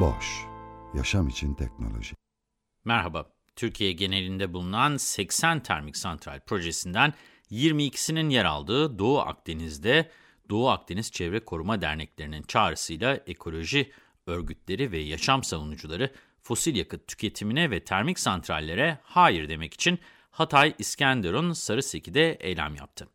Boş, yaşam için teknoloji. Merhaba, Türkiye genelinde bulunan 80 termik santral projesinden 22'sinin yer aldığı Doğu Akdeniz'de Doğu Akdeniz Çevre Koruma Derneklerinin çağrısıyla ekoloji örgütleri ve yaşam savunucuları fosil yakıt tüketimine ve termik santrallere hayır demek için Hatay İskenderun Sarıseki'de eylem yaptı.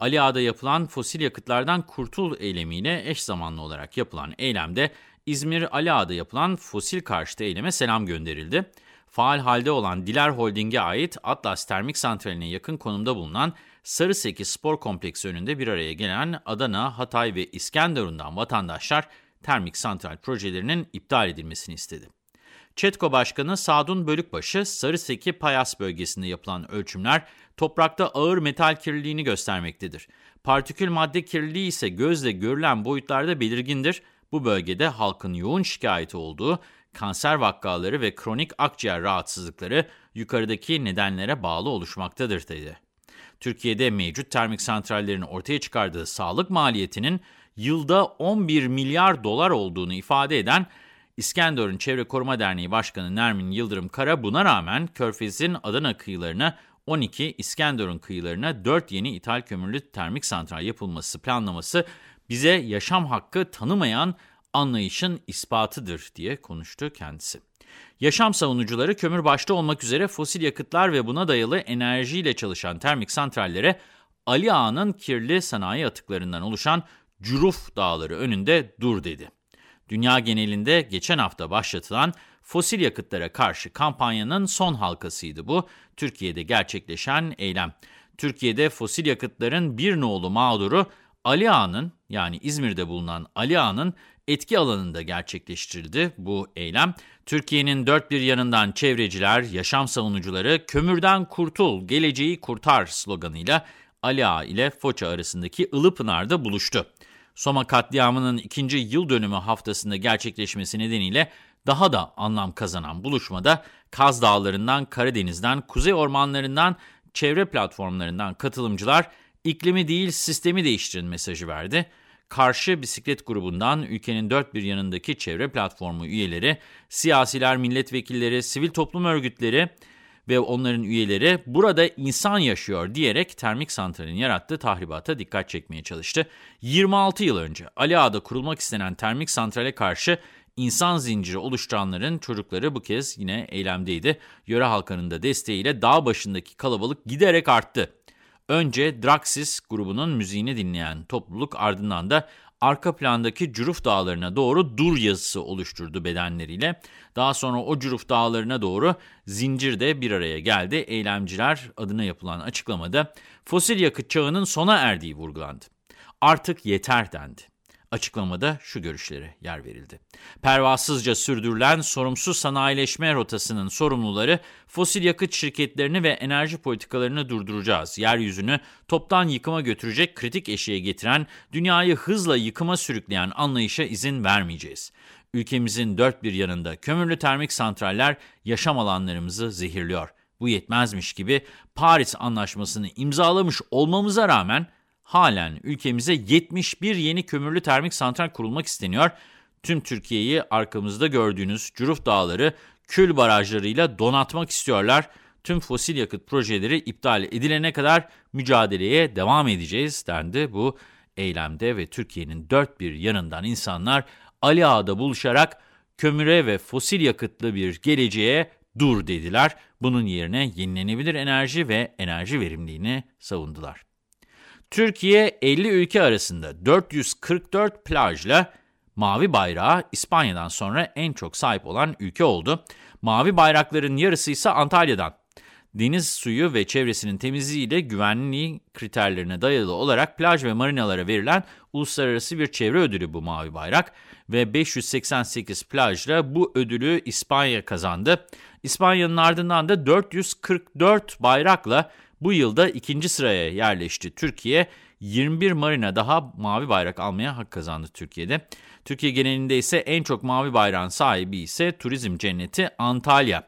Ali Ağa'da yapılan fosil yakıtlardan kurtul eylemiyle eş zamanlı olarak yapılan eylemde İzmir Ali Ağa'da yapılan fosil karşıtı eyleme selam gönderildi. Faal halde olan Diler Holding'e ait Atlas Termik Santrali'ne yakın konumda bulunan Sarıseki Spor Kompleksi önünde bir araya gelen Adana, Hatay ve İskenderun'dan vatandaşlar termik santral projelerinin iptal edilmesini istedi. ÇETKO Başkanı Sadun Bölükbaşı, Sarıseki Payas bölgesinde yapılan ölçümler toprakta ağır metal kirliliğini göstermektedir. Partikül madde kirliliği ise gözle görülen boyutlarda belirgindir. Bu bölgede halkın yoğun şikayeti olduğu kanser vakaları ve kronik akciğer rahatsızlıkları yukarıdaki nedenlere bağlı oluşmaktadır dedi. Türkiye'de mevcut termik santrallerin ortaya çıkardığı sağlık maliyetinin yılda 11 milyar dolar olduğunu ifade eden İskenderun Çevre Koruma Derneği Başkanı Nermin Yıldırım Kara buna rağmen Körfez'in Adana kıyılarına 12, İskenderun kıyılarına 4 yeni ithal kömürlü termik santral yapılması planlaması bize yaşam hakkı tanımayan anlayışın ispatıdır diye konuştu kendisi. Yaşam savunucuları kömür başta olmak üzere fosil yakıtlar ve buna dayalı enerjiyle çalışan termik santrallere Ali Ağa'nın kirli sanayi atıklarından oluşan Curuf Dağları önünde dur dedi. Dünya genelinde geçen hafta başlatılan fosil yakıtlara karşı kampanyanın son halkasıydı bu. Türkiye'de gerçekleşen eylem. Türkiye'de fosil yakıtların bir nolu mağduru Ali Ağa'nın yani İzmir'de bulunan Ali Ağa'nın etki alanında gerçekleştirildi bu eylem. Türkiye'nin dört bir yanından çevreciler, yaşam savunucuları kömürden kurtul, geleceği kurtar sloganıyla Ali Ağa ile Foça arasındaki Ilıpınar'da buluştu. Soma katliamının ikinci yıl dönümü haftasında gerçekleşmesi nedeniyle daha da anlam kazanan buluşmada Kaz Dağları'ndan, Karadeniz'den, Kuzey Ormanları'ndan, çevre platformlarından katılımcılar iklimi değil sistemi değiştirin mesajı verdi. Karşı Bisiklet grubundan ülkenin dört bir yanındaki çevre platformu üyeleri, siyasiler, milletvekilleri, sivil toplum örgütleri ve onların üyeleri burada insan yaşıyor diyerek termik santralin yarattığı tahribata dikkat çekmeye çalıştı. 26 yıl önce Ali Ağa'da kurulmak istenen termik santrale karşı insan zinciri oluşturanların çocukları bu kez yine eylemdeydi. Yöre halkının da desteğiyle dağ başındaki kalabalık giderek arttı. Önce Draxis grubunun müziğini dinleyen topluluk ardından da arka plandaki Curuf Dağları'na doğru dur yazısı oluşturdu bedenleriyle. Daha sonra o Curuf Dağları'na doğru zincirde bir araya geldi. Eylemciler adına yapılan açıklamada fosil yakıt çağının sona erdiği vurgulandı. Artık yeter dendi. Açıklamada şu görüşlere yer verildi. Pervasızca sürdürülen sorumsuz sanayileşme rotasının sorumluları fosil yakıt şirketlerini ve enerji politikalarını durduracağız. Yeryüzünü toptan yıkıma götürecek kritik eşiğe getiren, dünyayı hızla yıkıma sürükleyen anlayışa izin vermeyeceğiz. Ülkemizin dört bir yanında kömürlü termik santraller yaşam alanlarımızı zehirliyor. Bu yetmezmiş gibi Paris Anlaşması'nı imzalamış olmamıza rağmen halen ülkemize 71 yeni kömürlü termik santral kurulmak isteniyor. Tüm Türkiye'yi arkamızda gördüğünüz Curuf Dağları kül barajlarıyla donatmak istiyorlar. Tüm fosil yakıt projeleri iptal edilene kadar mücadeleye devam edeceğiz dendi bu eylemde ve Türkiye'nin dört bir yanından insanlar Ali Ağa'da buluşarak kömüre ve fosil yakıtlı bir geleceğe dur dediler. Bunun yerine yenilenebilir enerji ve enerji verimliliğini savundular. Türkiye 50 ülke arasında 444 plajla Mavi Bayrağı İspanya'dan sonra en çok sahip olan ülke oldu. Mavi bayrakların yarısı ise Antalya'dan. deniz suyu ve çevresinin temizliğiyle güvenliği kriterlerine dayalı olarak plaj ve marinalara verilen uluslararası bir çevre ödülü bu Mavi Bayrak ve 588 plajla bu ödülü İspanya kazandı. İspanya'nın ardından da 444 bayrakla bu yılda ikinci sıraya yerleşti. Türkiye 21 marina daha mavi bayrak almaya hak kazandı Türkiye'de. Türkiye genelinde ise en çok mavi bayrağın sahibi ise turizm cenneti Antalya.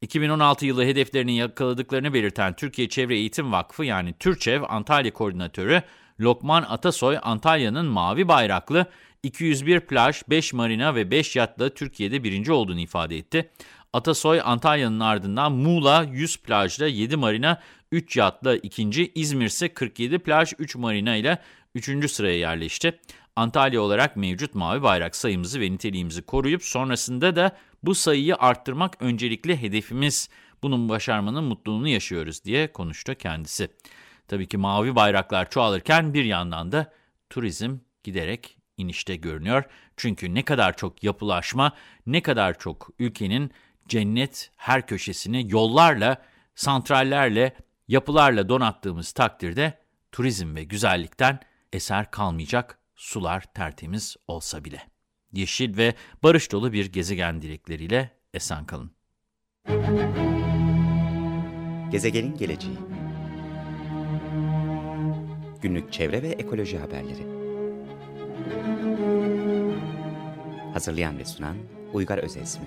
2016 yılı hedeflerini yakaladıklarını belirten Türkiye Çevre Eğitim Vakfı yani TÜRÇEV Antalya Koordinatörü Lokman Atasoy Antalya'nın mavi bayraklı 201 plaj, 5 marina ve 5 yatla Türkiye'de birinci olduğunu ifade etti. Atasoy Antalya'nın ardından Muğla 100 plajla 7 marina 3 yatla ikinci, İzmir ise 47 plaj 3 marina ile 3. sıraya yerleşti. Antalya olarak mevcut mavi bayrak sayımızı ve niteliğimizi koruyup sonrasında da bu sayıyı arttırmak öncelikli hedefimiz. Bunun başarmanın mutluluğunu yaşıyoruz diye konuştu kendisi. Tabii ki mavi bayraklar çoğalırken bir yandan da turizm giderek inişte görünüyor. Çünkü ne kadar çok yapılaşma, ne kadar çok ülkenin cennet her köşesini yollarla, santrallerle, yapılarla donattığımız takdirde turizm ve güzellikten eser kalmayacak sular tertemiz olsa bile. Yeşil ve barış dolu bir gezegen dilekleriyle esen kalın. Gezegenin geleceği Günlük çevre ve ekoloji haberleri Hazırlayan ve sunan Uygar Özesmi